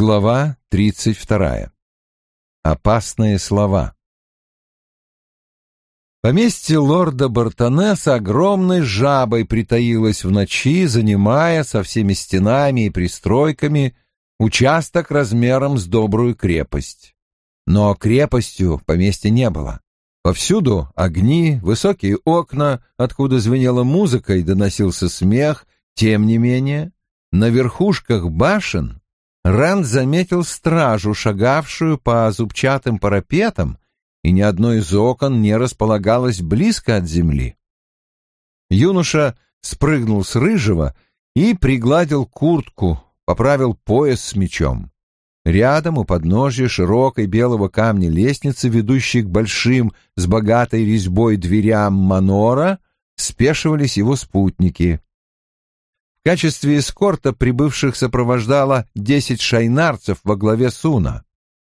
Глава 32. Опасные слова. Поместье лорда Бартоне огромной жабой притаилось в ночи, занимая со всеми стенами и пристройками участок размером с добрую крепость. Но крепостью поместья не было. Повсюду огни, высокие окна, откуда звенела музыка и доносился смех, тем не менее, на верхушках башен Ранд заметил стражу, шагавшую по зубчатым парапетам, и ни одно из окон не располагалось близко от земли. Юноша спрыгнул с рыжего и пригладил куртку, поправил пояс с мечом. Рядом у подножья широкой белого камня лестницы, ведущей к большим с богатой резьбой дверям манора, спешивались его спутники. Качестве эскорта прибывших сопровождало десять шайнарцев во главе Суна.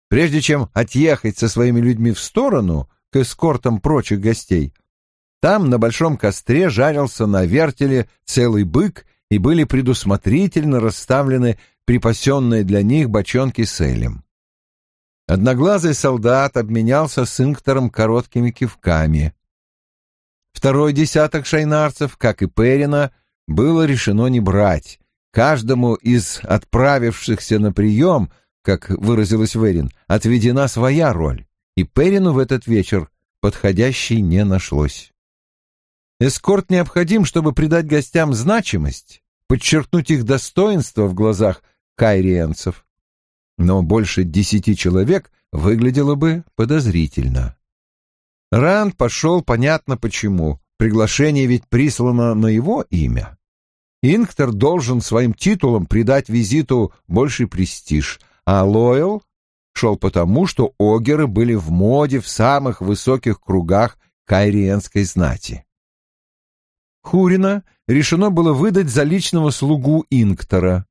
Прежде чем отъехать со своими людьми в сторону, к эскортам прочих гостей, там на большом костре жарился на вертеле целый бык, и были предусмотрительно расставлены припасенные для них бочонки с элем. Одноглазый солдат обменялся с инктором короткими кивками. Второй десяток шайнарцев, как и Перина, было решено не брать. Каждому из отправившихся на прием, как выразилась Верин, отведена своя роль, и Перину в этот вечер подходящей не нашлось. Эскорт необходим, чтобы придать гостям значимость, подчеркнуть их достоинство в глазах кайриенцев. Но больше десяти человек выглядело бы подозрительно. Ранд пошел понятно почему. Приглашение ведь прислано на его имя. Инктор должен своим титулом придать визиту больший престиж, а Лойл шел потому, что огеры были в моде в самых высоких кругах кайриенской знати. Хурина решено было выдать за личного слугу Инктора.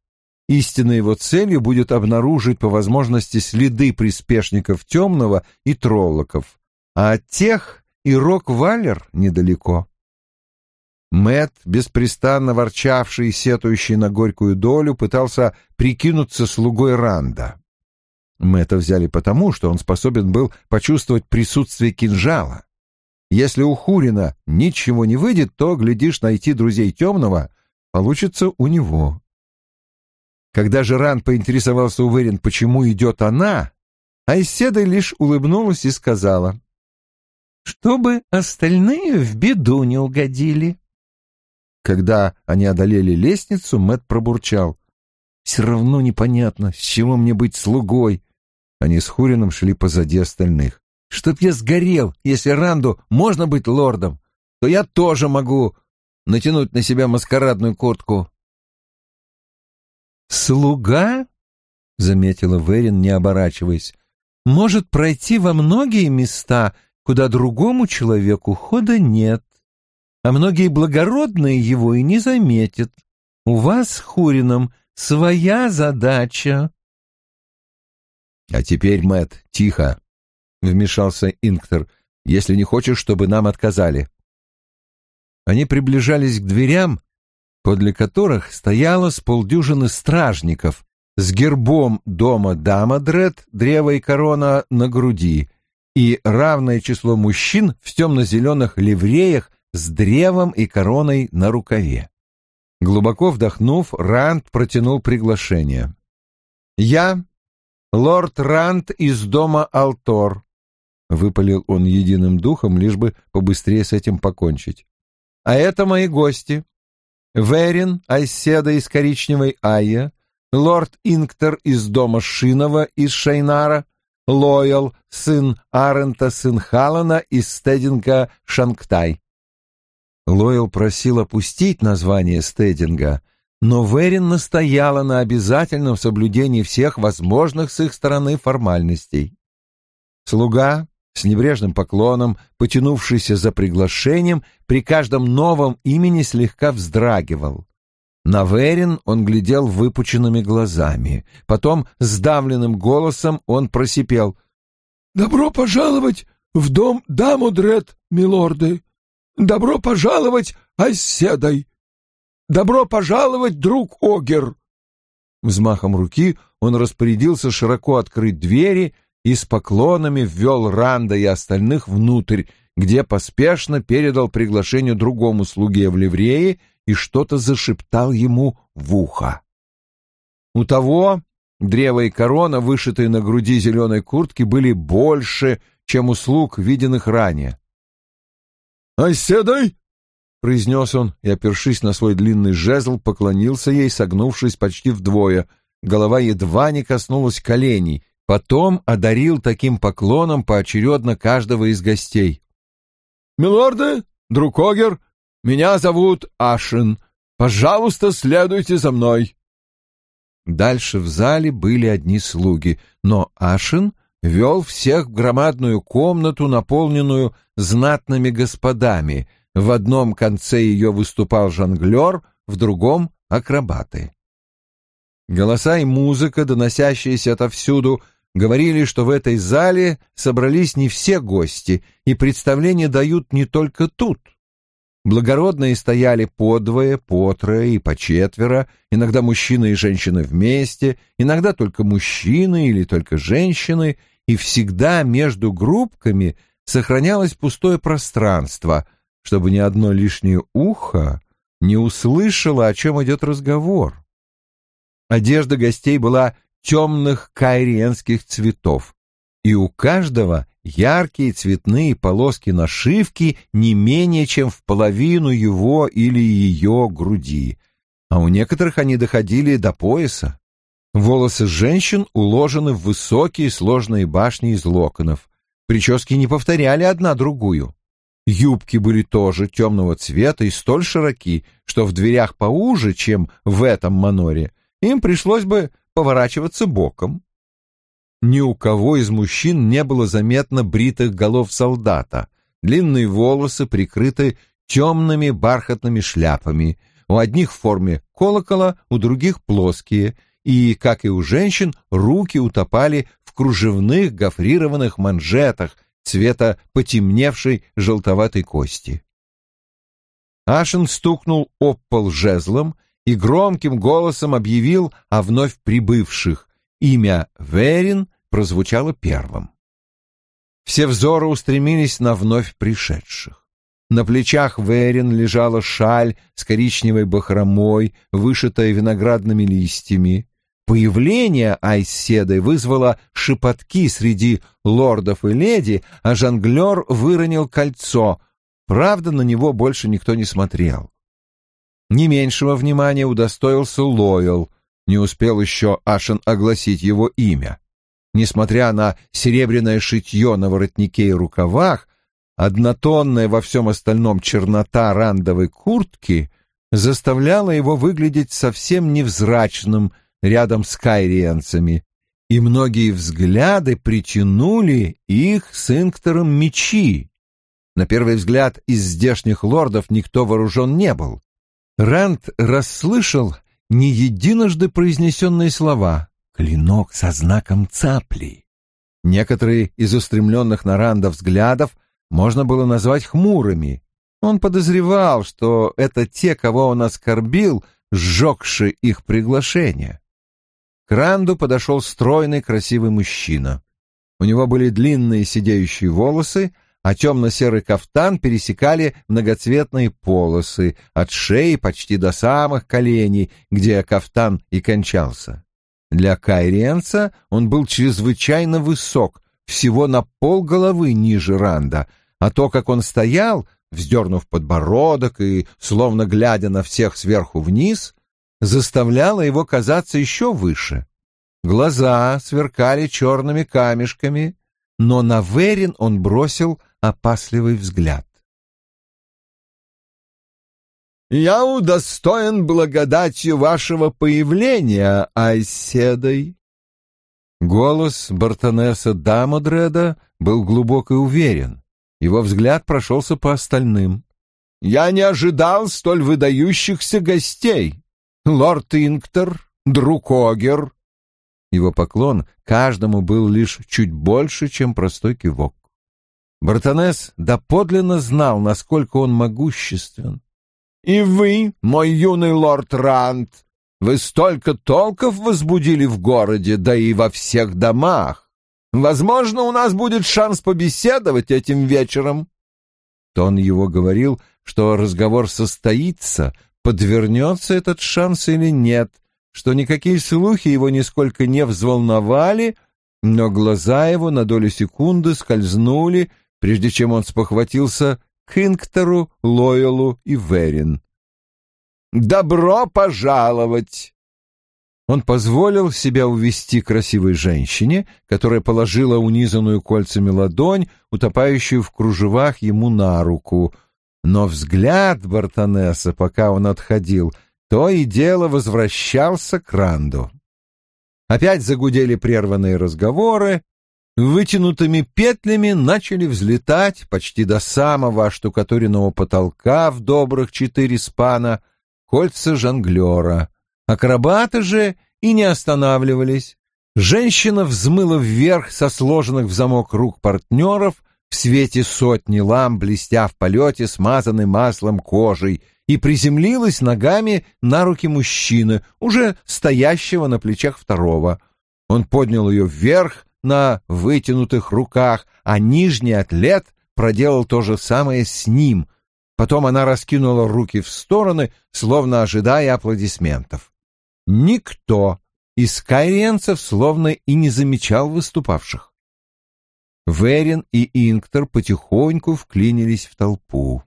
Истинной его целью будет обнаружить по возможности следы приспешников Темного и Троллоков, а от тех и Рок-Валер недалеко. Мэт, беспрестанно ворчавший и сетующий на горькую долю, пытался прикинуться слугой Ранда. Мэтта взяли потому, что он способен был почувствовать присутствие кинжала. Если у Хурина ничего не выйдет, то, глядишь, найти друзей темного получится у него. Когда же Ранд поинтересовался у Верин, почему идет она, Айседа лишь улыбнулась и сказала, «Чтобы остальные в беду не угодили». Когда они одолели лестницу, Мэт пробурчал. «Все равно непонятно, с чего мне быть слугой?» Они с Хурином шли позади остальных. «Чтоб я сгорел, если Ранду можно быть лордом, то я тоже могу натянуть на себя маскарадную куртку». «Слуга?» — заметила Верин, не оборачиваясь. «Может пройти во многие места, куда другому человеку хода нет а многие благородные его и не заметят. У вас с Хурином своя задача. — А теперь, Мэт, тихо, — вмешался Инктор, — если не хочешь, чтобы нам отказали. Они приближались к дверям, подле которых стояло с полдюжины стражников с гербом дома Дамадред, древо и корона на груди, и равное число мужчин в темно-зеленых ливреях с древом и короной на рукаве. Глубоко вдохнув, Ранд протянул приглашение. «Я, лорд Ранд из дома Алтор», — выпалил он единым духом, лишь бы побыстрее с этим покончить. «А это мои гости. Верин, Айседа из коричневой Айя, лорд Инктор из дома Шинова из Шайнара, Лоял, сын Арента, сын Халана из Стединга Шанктай. Лойл просил опустить название стединга, но Верин настояла на обязательном соблюдении всех возможных с их стороны формальностей. Слуга с небрежным поклоном, потянувшийся за приглашением, при каждом новом имени слегка вздрагивал. На Верин он глядел выпученными глазами. Потом сдавленным голосом он просипел. «Добро пожаловать в дом Дамудред, милорды! Добро пожаловать, оседой! Добро пожаловать, друг Огер!» Взмахом руки он распорядился широко открыть двери и с поклонами ввел Ранда и остальных внутрь, где поспешно передал приглашение другому слуге в ливрее и что-то зашептал ему в ухо. У того древо и корона, вышитые на груди зеленой куртки, были больше, чем у слуг, виденных ранее. «Оседай!» — произнес он и, опершись на свой длинный жезл, поклонился ей, согнувшись почти вдвое. Голова едва не коснулась коленей, потом одарил таким поклоном поочередно каждого из гостей. «Милорды, друг Огер, меня зовут Ашин. Пожалуйста, следуйте за мной». Дальше в зале были одни слуги, но Ашин вел всех в громадную комнату, наполненную знатными господами, в одном конце ее выступал жонглер, в другом — акробаты. Голоса и музыка, доносящиеся отовсюду, говорили, что в этой зале собрались не все гости, и представление дают не только тут. Благородные стояли по двое, по трое и по четверо, иногда мужчины и женщины вместе, иногда только мужчины или только женщины, и всегда между группками сохранялось пустое пространство — чтобы ни одно лишнее ухо не услышало, о чем идет разговор. Одежда гостей была темных кайриенских цветов, и у каждого яркие цветные полоски нашивки не менее чем в половину его или ее груди, а у некоторых они доходили до пояса. Волосы женщин уложены в высокие сложные башни из локонов. Прически не повторяли одна другую. Юбки были тоже темного цвета и столь широки, что в дверях поуже, чем в этом маноре, им пришлось бы поворачиваться боком. Ни у кого из мужчин не было заметно бритых голов солдата. Длинные волосы прикрыты темными бархатными шляпами. У одних в форме колокола, у других плоские. И, как и у женщин, руки утопали в кружевных гофрированных манжетах цвета потемневшей желтоватой кости. Ашин стукнул об пол жезлом и громким голосом объявил о вновь прибывших. Имя Верин прозвучало первым. Все взоры устремились на вновь пришедших. На плечах Верин лежала шаль с коричневой бахромой, вышитая виноградными листьями. Появление Айседы вызвало шепотки среди лордов и леди, а жонглер выронил кольцо. Правда, на него больше никто не смотрел. Не меньшего внимания удостоился Лойл. Не успел еще Ашен огласить его имя. Несмотря на серебряное шитье на воротнике и рукавах, однотонная во всем остальном чернота рандовой куртки заставляла его выглядеть совсем невзрачным, рядом с кайриенцами, и многие взгляды притянули их с инктором мечи. На первый взгляд из здешних лордов никто вооружен не был. Ранд расслышал не единожды произнесенные слова «клинок со знаком цапли». Некоторые из устремленных на Ранда взглядов можно было назвать хмурыми. Он подозревал, что это те, кого он оскорбил, сжегши их приглашение. К Ранду подошел стройный красивый мужчина. У него были длинные сидеющие волосы, а темно-серый кафтан пересекали многоцветные полосы от шеи почти до самых коленей, где кафтан и кончался. Для кайриенца он был чрезвычайно высок, всего на пол головы ниже Ранда, а то, как он стоял, вздернув подбородок и словно глядя на всех сверху вниз, заставляло его казаться еще выше. Глаза сверкали черными камешками, но на Верин он бросил опасливый взгляд. «Я удостоен благодатью вашего появления, Айседой!» Голос Бартонеса Дамодреда был глубоко уверен. Его взгляд прошелся по остальным. «Я не ожидал столь выдающихся гостей лорд Инктор, друг Огер». Его поклон каждому был лишь чуть больше, чем простой кивок. Бартонес доподлинно знал, насколько он могуществен. «И вы, мой юный лорд Рант, Вы столько толков возбудили в городе, да и во всех домах. Возможно, у нас будет шанс побеседовать этим вечером». Тон его говорил, что разговор состоится, подвернется этот шанс или нет, что никакие слухи его нисколько не взволновали, но глаза его на долю секунды скользнули, прежде чем он спохватился к Инктору, Лойлу и Верин. «Добро пожаловать!» Он позволил себя увести красивой женщине, которая положила унизанную кольцами ладонь, утопающую в кружевах ему на руку. Но взгляд Бартонесса, пока он отходил, то и дело возвращался к Ранду. Опять загудели прерванные разговоры, вытянутыми петлями начали взлетать почти до самого оштукатуренного потолка в добрых четыре спана кольца жонглера. Акробаты же и не останавливались. Женщина взмыла вверх со сложенных в замок рук партнеров в свете сотни лам, блестя в полете, смазанной маслом кожей, и приземлилась ногами на руки мужчины, уже стоящего на плечах второго. Он поднял ее вверх, на вытянутых руках, а нижний атлет проделал то же самое с ним. Потом она раскинула руки в стороны, словно ожидая аплодисментов. Никто из кайренцев словно и не замечал выступавших. Верин и Инктор потихоньку вклинились в толпу.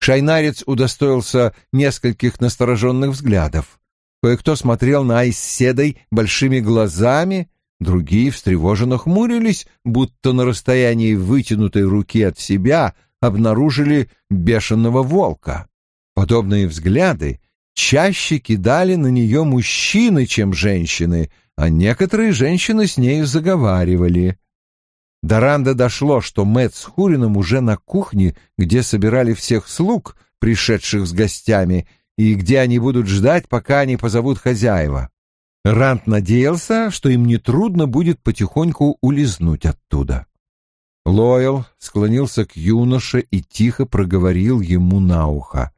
Шайнарец удостоился нескольких настороженных взглядов. Кое-кто смотрел на Айседой большими глазами, Другие встревоженно хмурились, будто на расстоянии вытянутой руки от себя обнаружили бешеного волка. Подобные взгляды чаще кидали на нее мужчины, чем женщины, а некоторые женщины с нею заговаривали. До Ранда дошло, что Мэтт с Хурином уже на кухне, где собирали всех слуг, пришедших с гостями, и где они будут ждать, пока они позовут хозяева. Рант надеялся, что им нетрудно будет потихоньку улизнуть оттуда. Лойл склонился к юноше и тихо проговорил ему на ухо.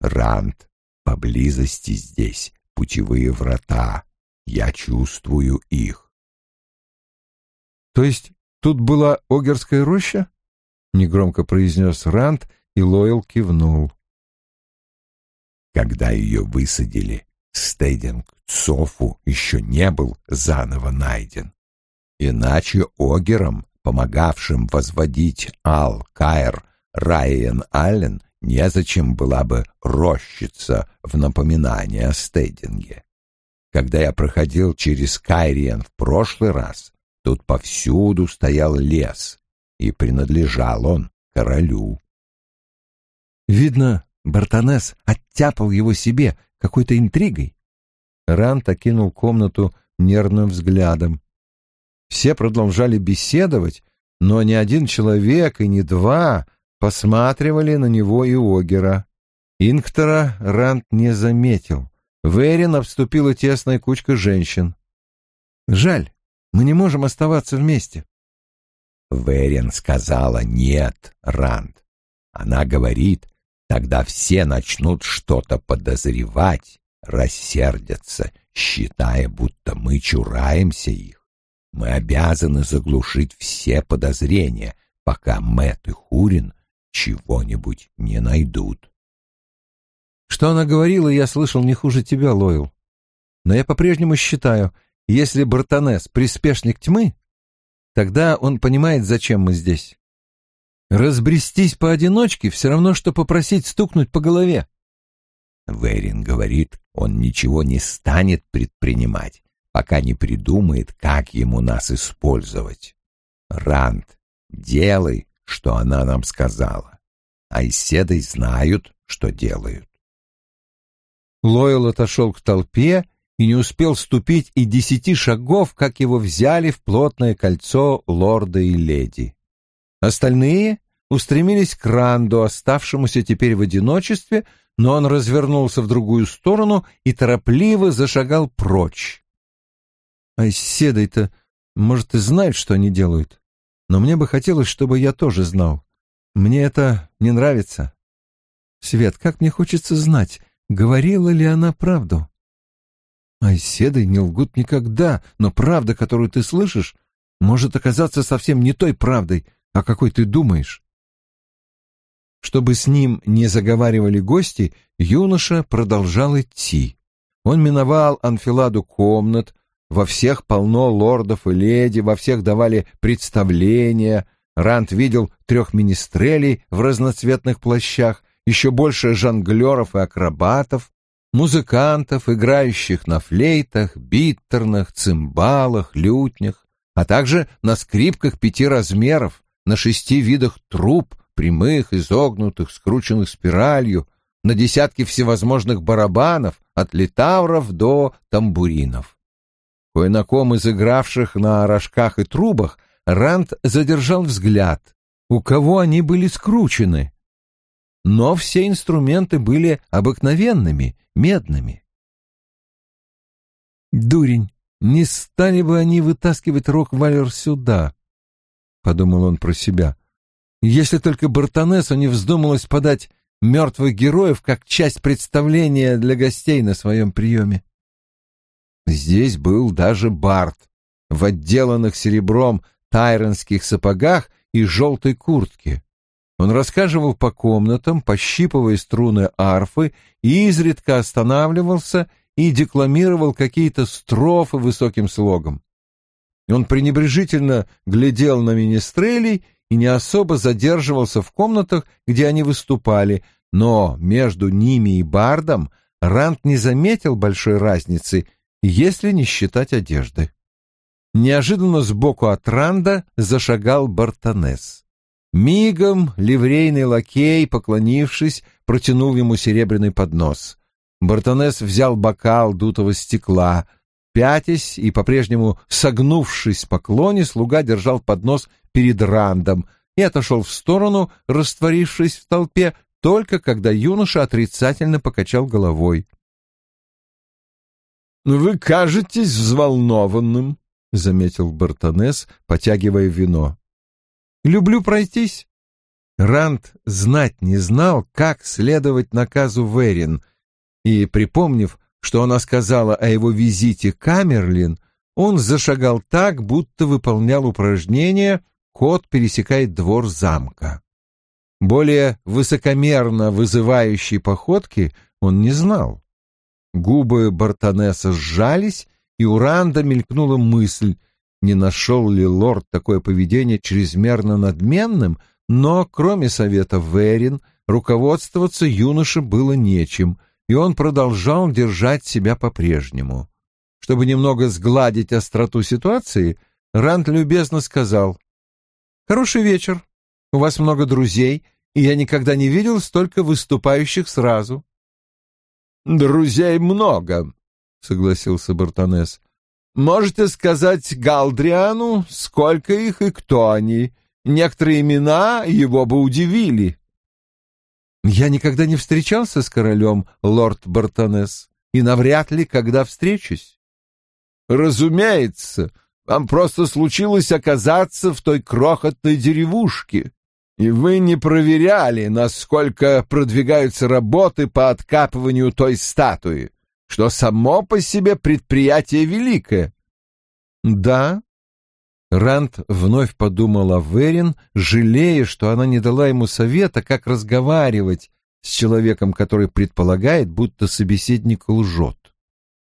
«Рант, поблизости здесь путевые врата. Я чувствую их». «То есть тут была Огерская роща?» — негромко произнес Рант, и Лойл кивнул. Когда ее высадили, стейдинг Софу еще не был заново найден. Иначе Огером, помогавшим возводить Ал-Каэр Райан Аллен, незачем была бы рощица в напоминание о стейдинге. Когда я проходил через Кайриен в прошлый раз, тут повсюду стоял лес, и принадлежал он королю. Видно, Бартонес оттяпал его себе какой-то интригой. Рант окинул комнату нервным взглядом. Все продолжали беседовать, но ни один человек и ни два посматривали на него и Огера. Инктора Рант не заметил. В Эрин обступила тесная кучка женщин. «Жаль, мы не можем оставаться вместе». Верин сказала «нет, Ранд». Она говорит, тогда все начнут что-то подозревать, рассердятся, считая, будто мы чураемся их. Мы обязаны заглушить все подозрения, пока Мэтт и Хурин чего-нибудь не найдут. Что она говорила, я слышал не хуже тебя, Лойл. Но я по-прежнему считаю, если Бартонес — приспешник тьмы, тогда он понимает, зачем мы здесь. Разбрестись поодиночке — все равно, что попросить стукнуть по голове. Верин говорит, он ничего не станет предпринимать, пока не придумает, как ему нас использовать. Ранд, делай, что она нам сказала. Айседой знают, что делают. Лойл отошел к толпе и не успел ступить и десяти шагов, как его взяли в плотное кольцо лорда и леди. Остальные устремились к Ранду, оставшемуся теперь в одиночестве, но он развернулся в другую сторону и торопливо зашагал прочь. А седой-то, может, и знают, что они делают, но мне бы хотелось, чтобы я тоже знал. Мне это не нравится. Свет, как мне хочется знать, говорила ли она правду. Айседы не лгут никогда, но правда, которую ты слышишь, может оказаться совсем не той правдой, о какой ты думаешь. Чтобы с ним не заговаривали гости, юноша продолжал идти. Он миновал анфиладу комнат, во всех полно лордов и леди, во всех давали представления. Рант видел трех министрелей в разноцветных плащах, еще больше жонглеров и акробатов, музыкантов, играющих на флейтах, биттернах, цимбалах, лютнях, а также на скрипках пяти размеров, на шести видах труб, прямых, изогнутых, скрученных спиралью, на десятки всевозможных барабанов, от литавров до тамбуринов. Кое на ком из игравших на рожках и трубах Ранд задержал взгляд. У кого они были скручены? Но все инструменты были обыкновенными, медными. Дурень, не стали бы они вытаскивать рок-валер сюда, — подумал он про себя. Если только Бартонесу не вздумалось подать мертвых героев как часть представления для гостей на своем приеме. Здесь был даже Барт в отделанных серебром тайронских сапогах и желтой куртке. Он рассказывал по комнатам, пощипывая струны арфы, и изредка останавливался и декламировал какие-то строфы высоким слогом. Он пренебрежительно глядел на министрелей и не особо задерживался в комнатах, где они выступали, но между ними и Бардом Рант не заметил большой разницы, если не считать одежды. Неожиданно сбоку от Ранда зашагал Бартонес. Мигом ливрейный лакей, поклонившись, протянул ему серебряный поднос. Бартонес взял бокал дутого стекла. Пятясь и по-прежнему согнувшись в поклоне, слуга держал поднос перед Рандом и отошел в сторону, растворившись в толпе, только когда юноша отрицательно покачал головой. «Вы кажетесь взволнованным», — заметил Бартонес, потягивая вино. «Люблю пройтись». Ранд знать не знал, как следовать наказу Верин, и, припомнив, что она сказала о его визите Камерлин, он зашагал так, будто выполнял упражнение «Кот пересекает двор замка». Более высокомерно вызывающей походки он не знал. Губы Бартонеса сжались, и у Ранда мелькнула мысль, не нашел ли лорд такое поведение чрезмерно надменным, но, кроме совета Верин, руководствоваться юноше было нечем, и он продолжал держать себя по-прежнему. Чтобы немного сгладить остроту ситуации, Ранд любезно сказал, «Хороший вечер. У вас много друзей, и я никогда не видел столько выступающих сразу». «Друзей много», — согласился Бартонес. «Можете сказать Галдриану, сколько их и кто они? Некоторые имена его бы удивили». «Я никогда не встречался с королем, лорд Бартонес, и навряд ли когда встречусь». «Разумеется, вам просто случилось оказаться в той крохотной деревушке, и вы не проверяли, насколько продвигаются работы по откапыванию той статуи, что само по себе предприятие великое. Да. Ранд вновь подумал о Верин, жалея, что она не дала ему совета, как разговаривать с человеком, который предполагает, будто собеседник лжет.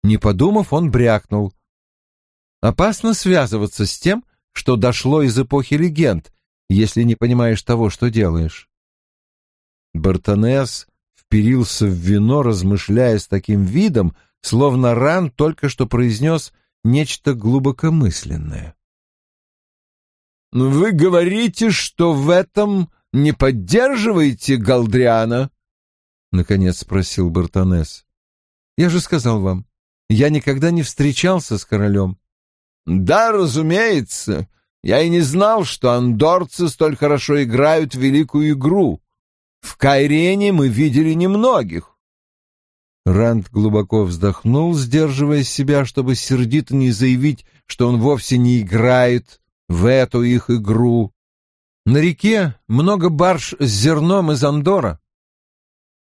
Не подумав, он брякнул. Опасно связываться с тем, что дошло из эпохи легенд, если не понимаешь того, что делаешь. Бартонес вперился в вино, размышляя с таким видом, словно Ран только что произнес нечто глубокомысленное. «Вы говорите, что в этом не поддерживаете Галдриана?» — наконец спросил Бартонес. «Я же сказал вам, я никогда не встречался с королем». «Да, разумеется. Я и не знал, что андорцы столь хорошо играют в великую игру. В Кайрене мы видели немногих. Ранд глубоко вздохнул, сдерживая себя, чтобы сердито не заявить, что он вовсе не играет в эту их игру. На реке много барж с зерном из Андора.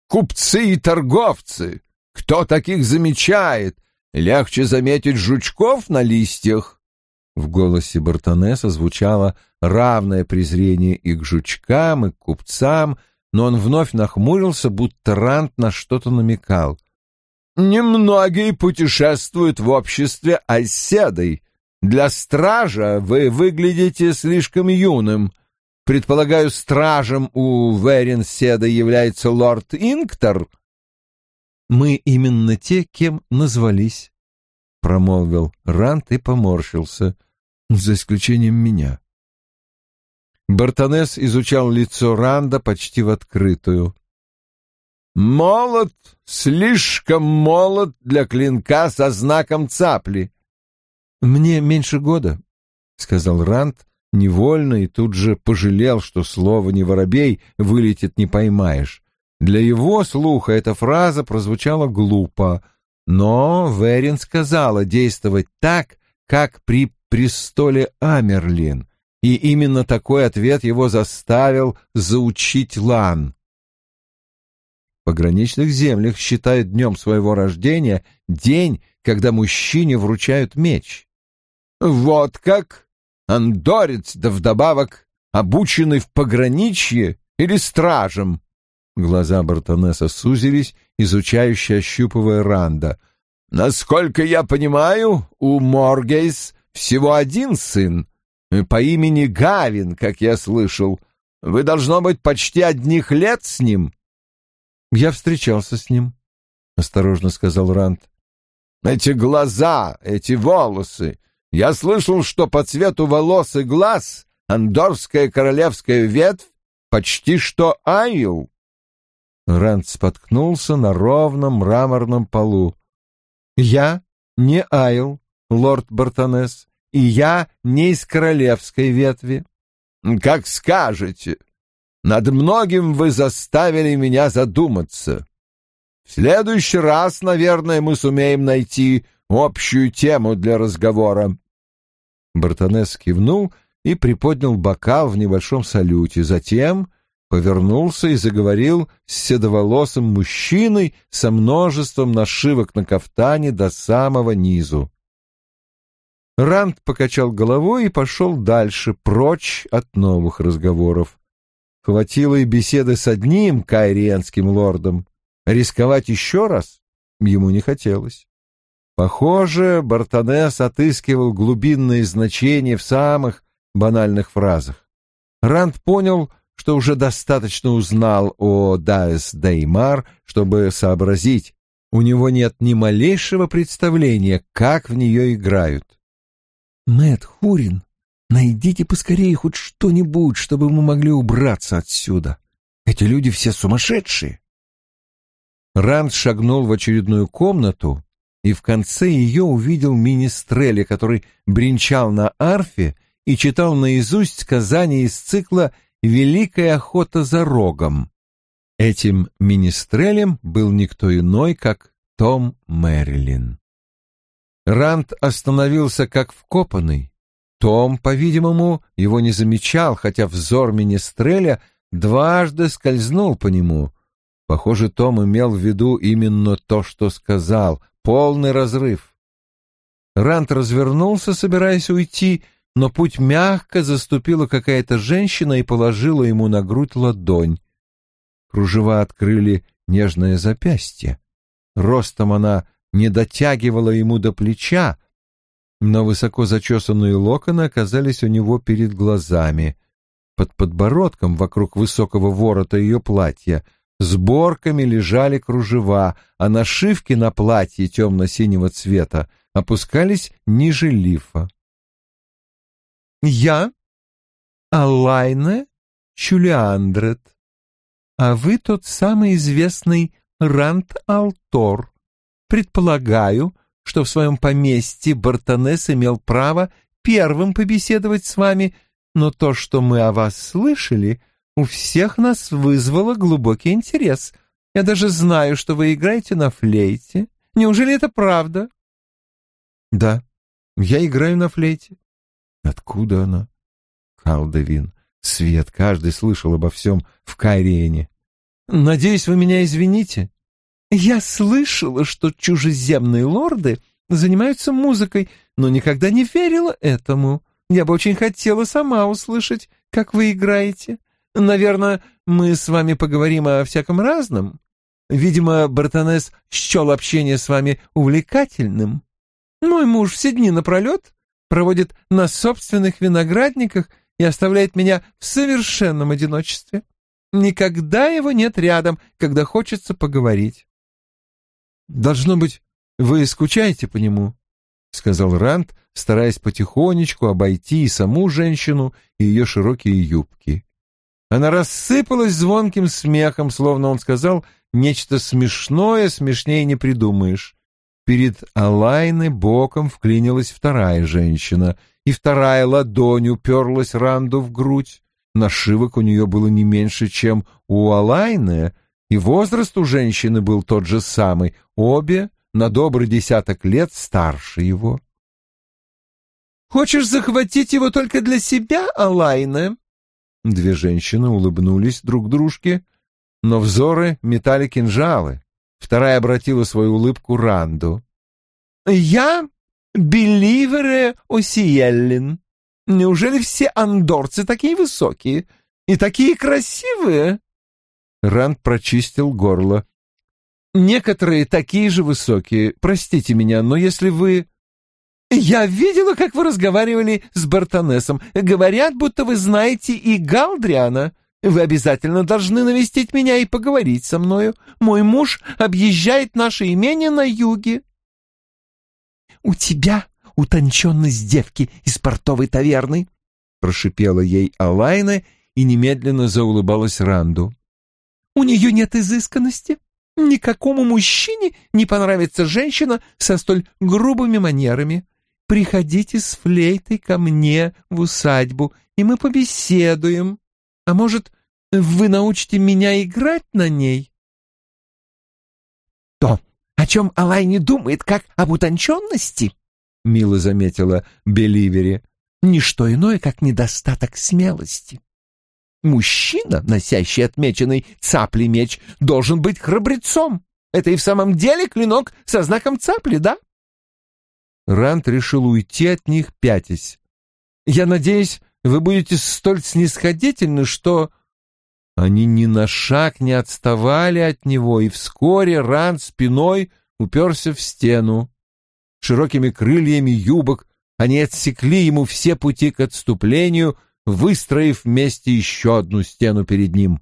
Купцы и торговцы! Кто таких замечает? Легче заметить жучков на листьях. В голосе Бартонеса звучало равное презрение и к жучкам, и к купцам, но он вновь нахмурился, будто Рант на что-то намекал. «Немногие путешествуют в обществе оседой. Для стража вы выглядите слишком юным. Предполагаю, стражем у Веренседа является лорд Инктор?» «Мы именно те, кем назвались», — промолвил Рант и поморщился, за исключением меня. Бартонес изучал лицо Ранда почти в открытую. «Молод, слишком молод для клинка со знаком цапли». «Мне меньше года», — сказал Ранд невольно и тут же пожалел, что слово «не воробей» вылетит не поймаешь. Для его слуха эта фраза прозвучала глупо, но Верин сказала действовать так, как при престоле Амерлин, и именно такой ответ его заставил заучить Лан. В пограничных землях считают днем своего рождения день, когда мужчине вручают меч. «Вот как? Андорец, да вдобавок обученный в пограничье или стражем?» Глаза Бартонеса сузились, изучающе ощупывая Ранда. «Насколько я понимаю, у Моргейс всего один сын, по имени Гавин, как я слышал. Вы, должно быть, почти одних лет с ним?» «Я встречался с ним», — осторожно сказал Ранд. «Эти глаза, эти волосы. Я слышал, что по цвету волос и глаз андорская королевская ветвь почти что аил». Рэнд споткнулся на ровном мраморном полу. «Я не Айл, лорд Бартонес, и я не из королевской ветви». «Как скажете. Над многим вы заставили меня задуматься. В следующий раз, наверное, мы сумеем найти общую тему для разговора». Бартонес кивнул и приподнял бокал в небольшом салюте. Затем повернулся и заговорил с седоволосым мужчиной со множеством нашивок на кафтане до самого низу. Ранд покачал головой и пошел дальше, прочь от новых разговоров. Хватило и беседы с одним кайриенским лордом. Рисковать еще раз ему не хотелось. Похоже, Бартонес отыскивал глубинные значения в самых банальных фразах. Ранд понял, что уже достаточно узнал о Даэс Деймар, чтобы сообразить, у него нет ни малейшего представления, как в нее играют. Мэт Хурин, найдите поскорее хоть что-нибудь, чтобы мы могли убраться отсюда. Эти люди все сумасшедшие. Ранд шагнул в очередную комнату и в конце ее увидел министреля, который бренчал на арфе и читал наизусть сказания из цикла «Великая охота за рогом». Этим министрелем был никто иной, как Том Мэрилин. Ранд остановился как вкопанный. Том, по-видимому, его не замечал, хотя взор министреля дважды скользнул по нему. Похоже, Том имел в виду именно то, что сказал — полный разрыв. Ранд развернулся, собираясь уйти, — но путь мягко заступила какая-то женщина и положила ему на грудь ладонь. Кружева открыли нежное запястье. Ростом она не дотягивала ему до плеча, но высоко зачесанные локоны оказались у него перед глазами. Под подбородком, вокруг высокого ворота ее платья, сборками лежали кружева, а нашивки на платье темно-синего цвета опускались ниже лифа. Я Алайне Чулиандрет, а вы тот самый известный Рант Алтор. Предполагаю, что в своем поместье Бартонес имел право первым побеседовать с вами, но то, что мы о вас слышали, у всех нас вызвало глубокий интерес. Я даже знаю, что вы играете на флейте. Неужели это правда? Да, я играю на флейте. Откуда она? Халдевин. Свет, каждый слышал обо всем в Кайрене. Надеюсь, вы меня извините. Я слышала, что чужеземные лорды занимаются музыкой, но никогда не верила этому. Я бы очень хотела сама услышать, как вы играете. Наверное, мы с вами поговорим о всяком разном. Видимо, Бартонес счел общение с вами увлекательным. Мой муж все дни напролет проводит на собственных виноградниках и оставляет меня в совершенном одиночестве. Никогда его нет рядом, когда хочется поговорить. Должно быть, вы скучаете по нему, сказал Ранд, стараясь потихонечку обойти и саму женщину, и ее широкие юбки. Она рассыпалась звонким смехом, словно он сказал нечто смешное, смешнее не придумаешь. Перед Алайной боком вклинилась вторая женщина, и вторая ладонь уперлась Ранду в грудь. Нашивок у нее было не меньше, чем у Алайны, и возраст у женщины был тот же самый, обе на добрый десяток лет старше его. «Хочешь захватить его только для себя, Алайна?» Две женщины улыбнулись друг дружке, но взоры метали кинжалы. Вторая обратила свою улыбку Ранду. «Я Беливере Осиеллин. Неужели все андорцы такие высокие и такие красивые?» Ранд прочистил горло. «Некоторые такие же высокие. Простите меня, но если вы...» «Я видела, как вы разговаривали с Бартонесом. Говорят, будто вы знаете и Галдриана. Вы обязательно должны навестить меня и поговорить со мною. Мой муж объезжает наше имение на юге». «У тебя утонченность девки из портовой таверны», — прошипела ей Алайна и немедленно заулыбалась Ранду. «У нее нет изысканности. Никакому мужчине не понравится женщина со столь грубыми манерами. Приходите с флейтой ко мне в усадьбу, и мы побеседуем. А может, вы научите меня играть на ней?» «То, о чем Алай не думает, как об утонченности?» — мило заметила Беливери. «Ничто иное, как недостаток смелости. Мужчина, носящий отмеченный цаплей меч, должен быть храбрецом. Это и в самом деле клинок со знаком цапли, да?» Рант решил уйти от них, пятясь. «Я надеюсь, вы будете столь снисходительны, что...» Они ни на шаг не отставали от него, и вскоре Ранд спиной уперся в стену. Широкими крыльями юбок они отсекли ему все пути к отступлению, выстроив вместе еще одну стену перед ним.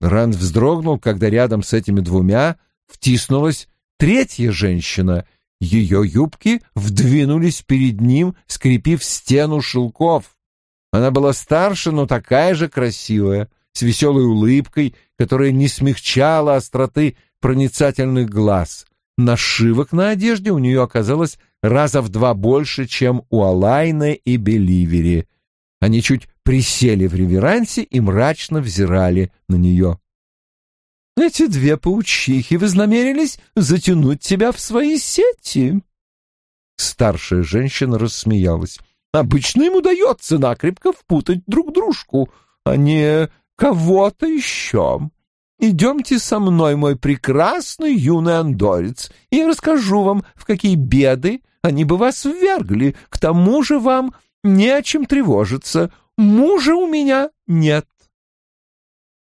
Ранд вздрогнул, когда рядом с этими двумя втиснулась третья женщина. Ее юбки вдвинулись перед ним, скрепив стену шелков. Она была старше, но такая же красивая, с веселой улыбкой, которая не смягчала остроты проницательных глаз. Нашивок на одежде у нее оказалось раза в два больше, чем у Алайны и Беливери. Они чуть присели в реверансе и мрачно взирали на нее. «Эти две паучихи вознамерились затянуть тебя в свои сети?» Старшая женщина рассмеялась. Обычно им удается накрепко впутать друг дружку, а не кого-то еще. Идемте со мной, мой прекрасный юный андорец, и расскажу вам, в какие беды они бы вас ввергли. К тому же вам не о чем тревожиться. Мужа у меня нет.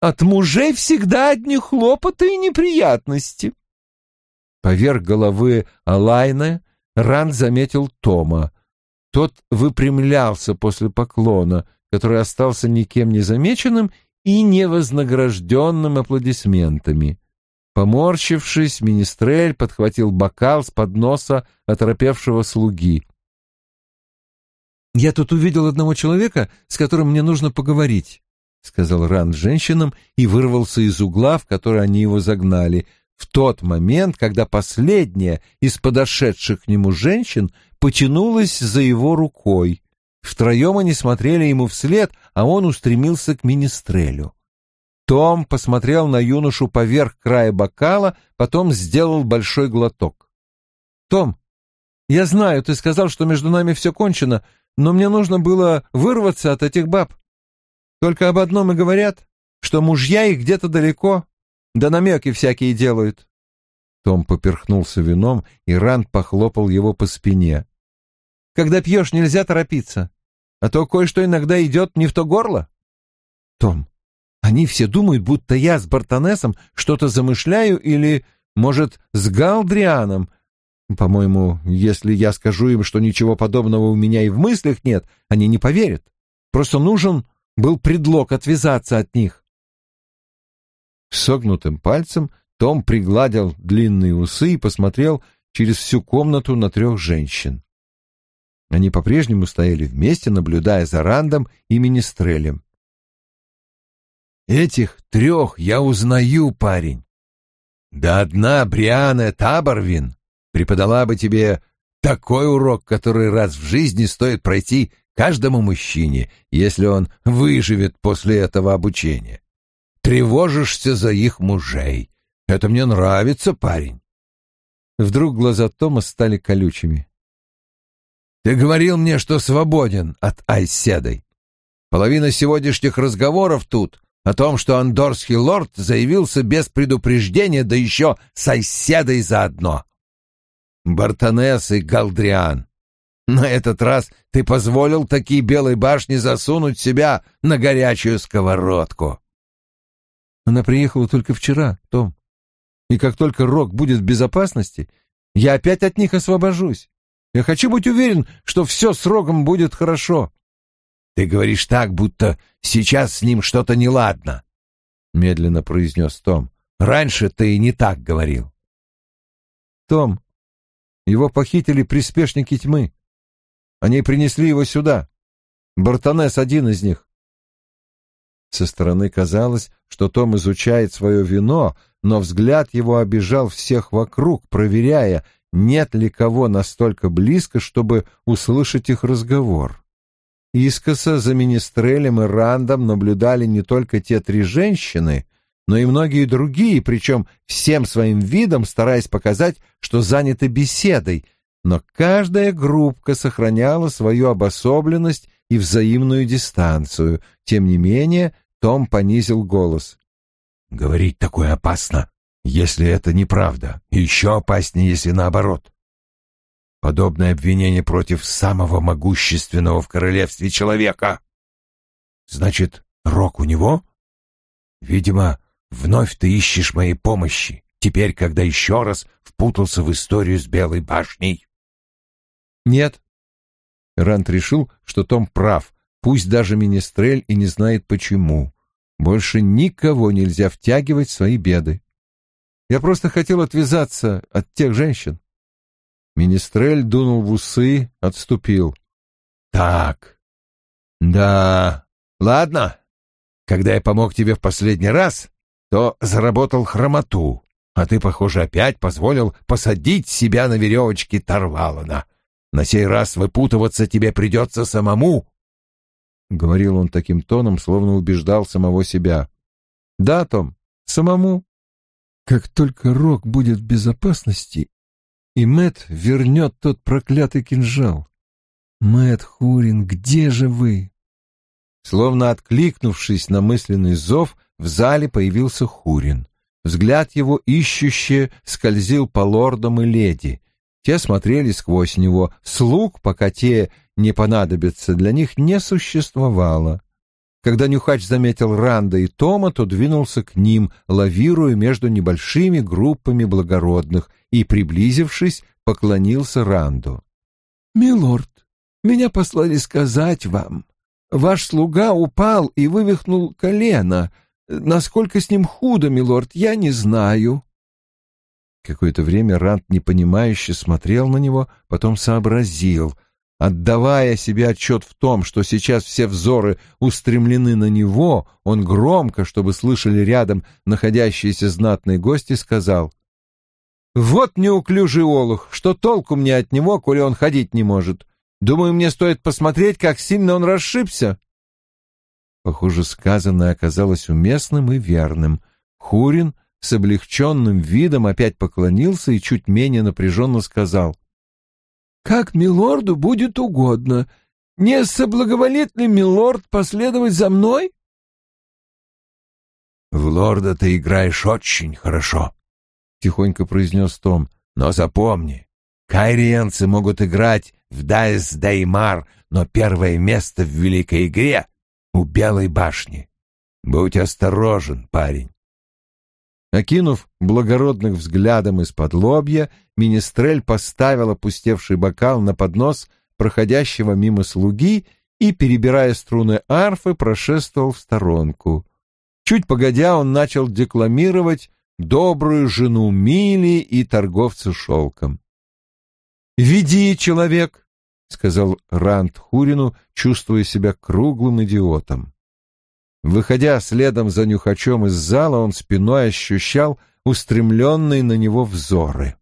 От мужей всегда одни хлопоты и неприятности. Поверх головы Алайна Ран заметил Тома — тот выпрямлялся после поклона, который остался никем не замеченным и невознагражденным аплодисментами. Поморщившись, министрель подхватил бокал с подноса оторопевшего слуги. «Я тут увидел одного человека, с которым мне нужно поговорить», — сказал Ран женщинам и вырвался из угла, в который они его загнали, в тот момент, когда последняя из подошедших к нему женщин потянулась за его рукой. Втроем они смотрели ему вслед, а он устремился к министрелю. Том посмотрел на юношу поверх края бокала, потом сделал большой глоток. «Том, я знаю, ты сказал, что между нами все кончено, но мне нужно было вырваться от этих баб. Только об одном и говорят, что мужья их где-то далеко, да намеки всякие делают. Том поперхнулся вином, и Ранд похлопал его по спине. «Когда пьешь, нельзя торопиться, а то кое-что иногда идет не в то горло». «Том, они все думают, будто я с Бартонесом что-то замышляю или, может, с Галдрианом. По-моему, если я скажу им, что ничего подобного у меня и в мыслях нет, они не поверят. Просто нужен был предлог отвязаться от них». Согнутым пальцем том пригладил длинные усы и посмотрел через всю комнату на трех женщин. Они по-прежнему стояли вместе, наблюдая за Рандом и Министрелем. «Этих трех я узнаю, парень. Да одна Бриана Таборвин преподала бы тебе такой урок, который раз в жизни стоит пройти каждому мужчине, если он выживет после этого обучения. Тревожишься за их мужей, это мне нравится, парень. Вдруг глаза Тома стали колючими. Ты говорил мне, что свободен от Айседой. Половина сегодняшних разговоров тут о том, что андорский лорд заявился без предупреждения, да еще с Айседой заодно. Бартонес и Галдриан. На этот раз ты позволил такие белой башни засунуть себя на горячую сковородку. Она приехала только вчера, Том и как только Рок будет в безопасности, я опять от них освобожусь. Я хочу быть уверен, что все с Рогом будет хорошо. Ты говоришь так, будто сейчас с ним что-то неладно, — медленно произнес Том. Раньше ты и не так говорил. Том, его похитили приспешники тьмы. Они принесли его сюда. Бартонес один из них. Со стороны казалось, что Том изучает свое вино, но взгляд его обижал всех вокруг, проверяя, нет ли кого настолько близко, чтобы услышать их разговор. Искоса за Министрелем и Рандом наблюдали не только те три женщины, но и многие другие, причем всем своим видом стараясь показать, что заняты беседой, но каждая группка сохраняла свою обособленность и взаимную дистанцию. Тем не менее, том понизил голос. Говорить такое опасно, если это неправда, и еще опаснее, если наоборот. Подобное обвинение против самого могущественного в королевстве человека. Значит, рок у него? Видимо, вновь ты ищешь моей помощи, теперь, когда еще раз впутался в историю с Белой башней. Нет. Рант решил, что Том прав, пусть даже Министрель и не знает почему. Больше никого нельзя втягивать в свои беды. Я просто хотел отвязаться от тех женщин. Министрель дунул в усы, отступил. Так, да, ладно. Когда я помог тебе в последний раз, то заработал хромоту, а ты, похоже, опять позволил посадить себя на веревочке Тарвалана. На сей раз выпутываться тебе придется самому, — говорил он таким тоном, словно убеждал самого себя. «Да, Том, самому. Как только Рок будет в безопасности, и Мэт вернет тот проклятый кинжал. Мэт Хурин, где же вы?» Словно откликнувшись на мысленный зов, в зале появился Хурин. Взгляд его ищуще скользил по лордам и леди. Те смотрели сквозь него, слуг, пока те не понадобятся, для них не существовало. Когда Нюхач заметил Ранда и Тома, то двинулся к ним, лавируя между небольшими группами благородных, и, приблизившись, поклонился Ранду. «Милорд, меня послали сказать вам. Ваш слуга упал и вывихнул колено. Насколько с ним худо, милорд, я не знаю». Какое-то время Ранд непонимающе смотрел на него, потом сообразил. Отдавая себе отчет в том, что сейчас все взоры устремлены на него, он громко, чтобы слышали рядом находящиеся знатные гости, сказал «Вот неуклюжий олух, что толку мне от него, коли он ходить не может? Думаю, мне стоит посмотреть, как сильно он расшибся». Похоже, сказанное оказалось уместным и верным. Хурин с облегченным видом опять поклонился и чуть менее напряженно сказал. «Как милорду будет угодно. Не соблаговолит ли милорд последовать за мной?» «В лорда ты играешь очень хорошо», тихонько произнес Том. «Но запомни, кайриенцы могут играть в Дайс Даймар, но первое место в великой игре у Белой башни. Будь осторожен, парень». Окинув благородных взглядом из-под лобья, Министрель поставил опустевший бокал на поднос проходящего мимо слуги и, перебирая струны арфы, прошествовал в сторонку. Чуть погодя, он начал декламировать добрую жену Мили и торговца шелком. «Веди, человек!» — сказал Ранд Хурину, чувствуя себя круглым идиотом. Выходя следом за нюхачом из зала, он спиной ощущал устремленные на него взоры.